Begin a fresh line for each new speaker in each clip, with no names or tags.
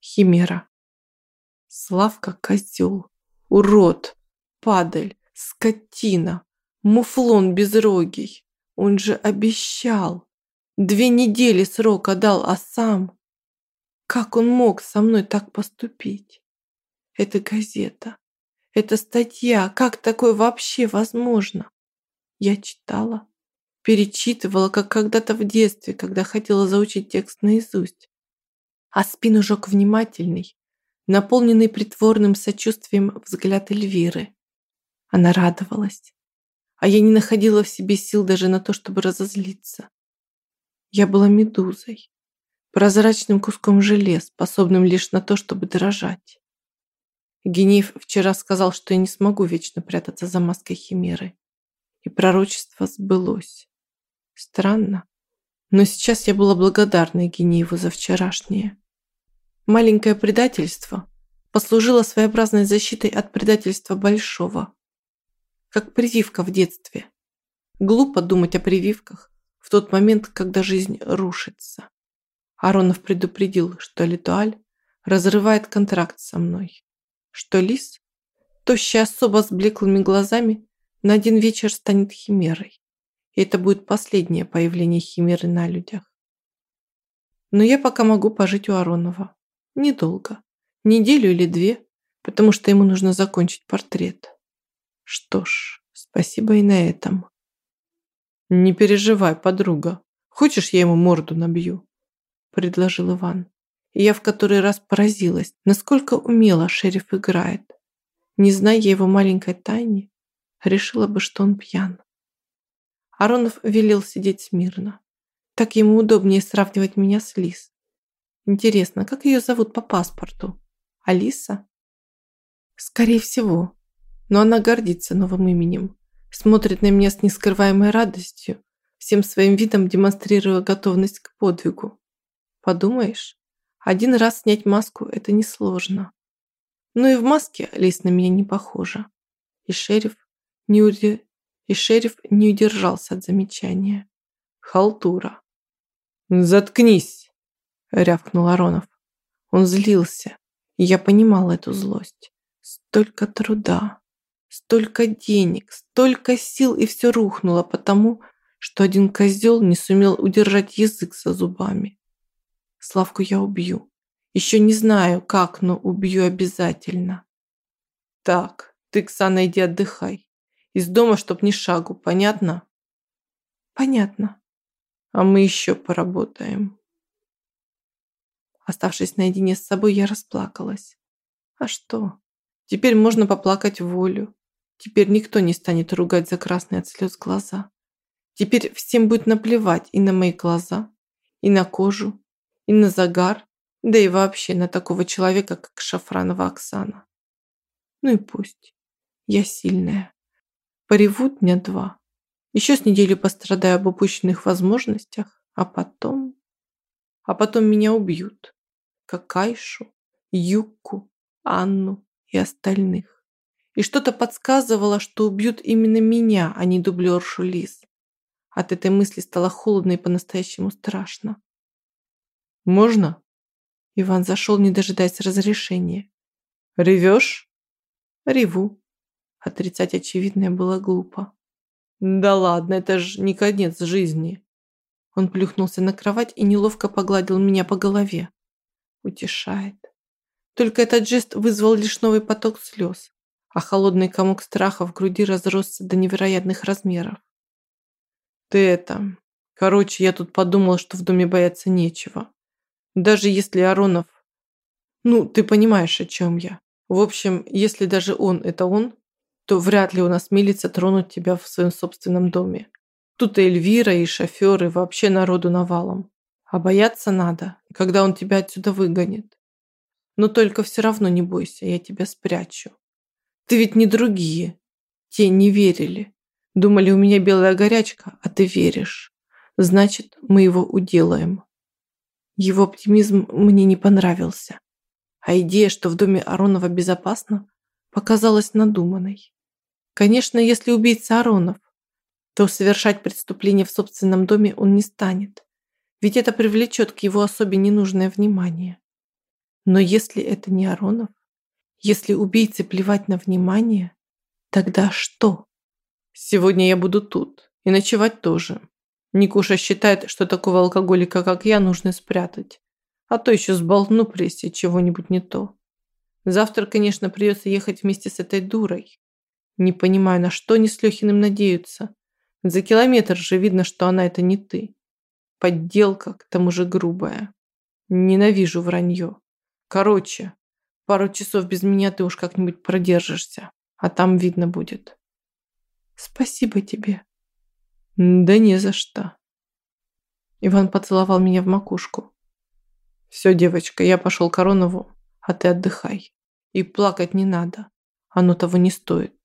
Химера. Славка козел, урод, падаль, скотина, муфлон безрогий. Он же обещал. Две недели срока дал, а сам... Как он мог со мной так поступить? Это газета. Это статья. Как такое вообще возможно? Я читала, перечитывала, как когда-то в детстве, когда хотела заучить текст наизусть. А спину жег внимательный, наполненный притворным сочувствием взгляд Эльвиры. Она радовалась, а я не находила в себе сил даже на то, чтобы разозлиться. Я была медузой, прозрачным куском желе, способным лишь на то, чтобы дрожать. Генеев вчера сказал, что я не смогу вечно прятаться за маской химеры. И пророчество сбылось. Странно, но сейчас я была благодарна Генееву за вчерашнее. Маленькое предательство послужило своеобразной защитой от предательства большого. Как прививка в детстве. Глупо думать о прививках в тот момент, когда жизнь рушится. Аронов предупредил, что Литуаль разрывает контракт со мной. Что Лис, тощая особо с блеклыми глазами, на один вечер станет химерой. И это будет последнее появление химеры на людях. Но я пока могу пожить у Аронова. Недолго. Неделю или две, потому что ему нужно закончить портрет. Что ж, спасибо и на этом. Не переживай, подруга. Хочешь, я ему морду набью? Предложил Иван. И я в который раз поразилась, насколько умело шериф играет. Не зная его маленькой тайны, решила бы, что он пьян. Аронов велел сидеть смирно. Так ему удобнее сравнивать меня с Лис. Интересно, как ее зовут по паспорту? Алиса? Скорее всего. Но она гордится новым именем. Смотрит на меня с нескрываемой радостью, всем своим видом демонстрируя готовность к подвигу. Подумаешь, один раз снять маску – это несложно. Но и в маске Алис на меня не похожа. И шериф удер... и шериф не удержался от замечания. Халтура. «Заткнись!» рявкнул Аронов. Он злился, я понимал эту злость. Столько труда, столько денег, столько сил, и все рухнуло потому, что один козел не сумел удержать язык за зубами. Славку я убью. Еще не знаю, как, но убью обязательно. Так, ты, Ксана, иди отдыхай. Из дома, чтоб ни шагу, понятно? Понятно. А мы еще поработаем. Оставшись наедине с собой, я расплакалась. А что? Теперь можно поплакать волю. Теперь никто не станет ругать за красные от слез глаза. Теперь всем будет наплевать и на мои глаза, и на кожу, и на загар, да и вообще на такого человека, как Шафранова Оксана. Ну и пусть. Я сильная. Пореву дня два. Еще с неделю пострадаю об упущенных возможностях, а потом... А потом меня убьют как Айшу, Юкку, Анну и остальных. И что-то подсказывало, что убьют именно меня, а не дублершу Лиз. От этой мысли стало холодно и по-настоящему страшно. «Можно?» Иван зашел, не дожидаясь разрешения. «Ревешь?» «Реву». Отрицать очевидное было глупо. «Да ладно, это же не конец жизни». Он плюхнулся на кровать и неловко погладил меня по голове утешает. Только этот жест вызвал лишь новый поток слез, а холодный комок страха в груди разросся до невероятных размеров. Ты это... Короче, я тут подумал, что в доме бояться нечего. Даже если Аронов... Ну, ты понимаешь, о чем я. В общем, если даже он – это он, то вряд ли он осмелится тронуть тебя в своем собственном доме. Тут и Эльвира, и шоферы, вообще народу навалом. А бояться надо, когда он тебя отсюда выгонит. Но только все равно не бойся, я тебя спрячу. Ты ведь не другие. Те не верили. Думали, у меня белая горячка, а ты веришь. Значит, мы его уделаем. Его оптимизм мне не понравился. А идея, что в доме Аронова безопасно, показалась надуманной. Конечно, если убийца Аронов, то совершать преступление в собственном доме он не станет ведь это привлечет к его особе ненужное внимание. Но если это не Аронов, если убийце плевать на внимание, тогда что? Сегодня я буду тут. И ночевать тоже. Никуша считает, что такого алкоголика, как я, нужно спрятать. А то еще сболтну прессе чего-нибудь не то. Завтра, конечно, придется ехать вместе с этой дурой. Не понимаю, на что они с Лехиным надеются. За километр же видно, что она это не ты. Подделка, к тому же грубая. Ненавижу вранье. Короче, пару часов без меня ты уж как-нибудь продержишься, а там видно будет. Спасибо тебе. Да не за что. Иван поцеловал меня в макушку. Все, девочка, я пошел к Аронову, а ты отдыхай. И плакать не надо. Оно того не стоит.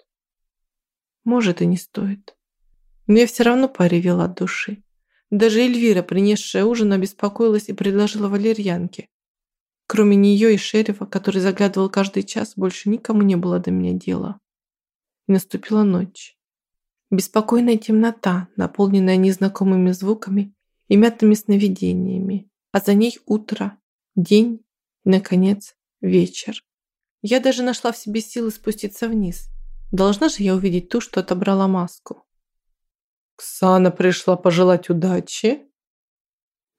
Может и не стоит. Но я все равно поревела от души. Даже Эльвира, принесшая ужин, обеспокоилась и предложила валерьянки. Кроме нее и шерифа, который заглядывал каждый час, больше никому не было до меня дела. И наступила ночь. Беспокойная темнота, наполненная незнакомыми звуками и мятными сновидениями, а за ней утро, день и, наконец, вечер. Я даже нашла в себе силы спуститься вниз. Должна же я увидеть ту, что отобрала маску. «Ксана пришла пожелать удачи?»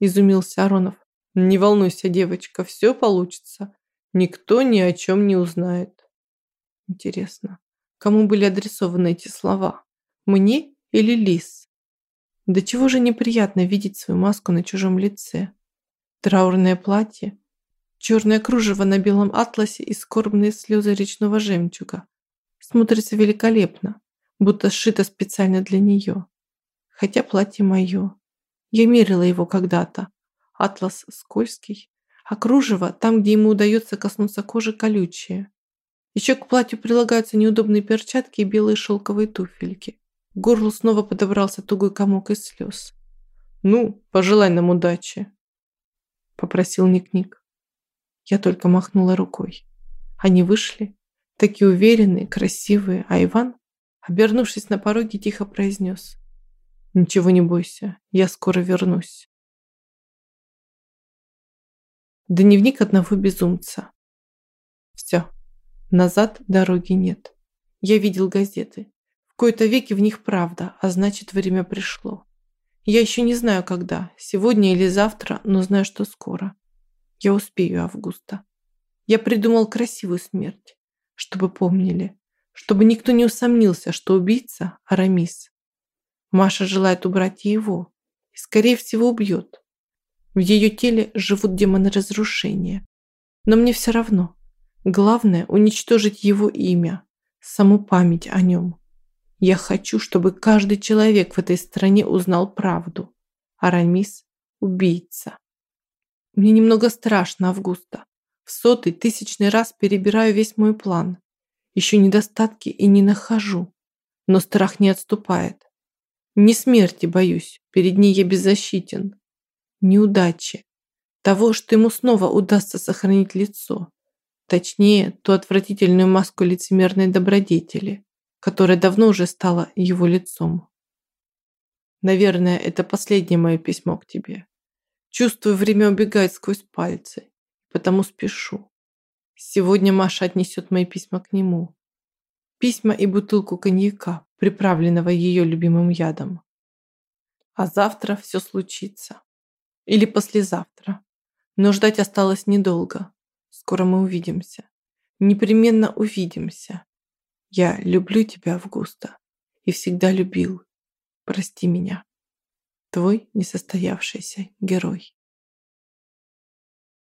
Изумился Аронов. «Не волнуйся, девочка, все получится. Никто ни о чем не узнает». Интересно, кому были адресованы эти слова? Мне или Лис? Да чего же неприятно видеть свою маску на чужом лице. Траурное платье, черное кружево на белом атласе и скорбные слезы речного жемчуга. Смотрится великолепно, будто сшито специально для нее. Хотя платье мое. Я мерила его когда-то. Атлас скользкий, а кружево, там, где ему удается коснуться кожи, колючее. Еще к платью прилагаются неудобные перчатки и белые шелковые туфельки. К горлу снова подобрался тугой комок из слез. «Ну, пожелай нам удачи», — попросил Ник-Ник. Я только махнула рукой. Они вышли, такие уверенные, красивые, а Иван, обернувшись на пороге, тихо произнес. «Ничего не бойся, я скоро вернусь». Дневник одного безумца. Все, назад дороги нет. Я видел газеты кои-то веки в них правда, а значит, время пришло. Я еще не знаю, когда, сегодня или завтра, но знаю, что скоро. Я успею, Августа. Я придумал красивую смерть, чтобы помнили, чтобы никто не усомнился, что убийца – Арамис. Маша желает убрать его и, скорее всего, убьет. В ее теле живут демоны разрушения. Но мне все равно. Главное – уничтожить его имя, саму память о нем. Я хочу, чтобы каждый человек в этой стране узнал правду. Арамис – убийца. Мне немного страшно, Августа. В сотый, тысячный раз перебираю весь мой план. Еще недостатки и не нахожу. Но страх не отступает. Не смерти боюсь, перед ней я беззащитен. Неудачи. Того, что ему снова удастся сохранить лицо. Точнее, ту отвратительную маску лицемерной добродетели которое давно уже стало его лицом. Наверное, это последнее мое письмо к тебе. Чувствую, время убегает сквозь пальцы, потому спешу. Сегодня Маша отнесет мои письма к нему. Письма и бутылку коньяка, приправленного ее любимым ядом. А завтра все случится. Или послезавтра. Но ждать осталось недолго. Скоро мы увидимся. Непременно увидимся. Я люблю тебя, Августа, и всегда любил. Прости меня. Твой несостоявшийся герой.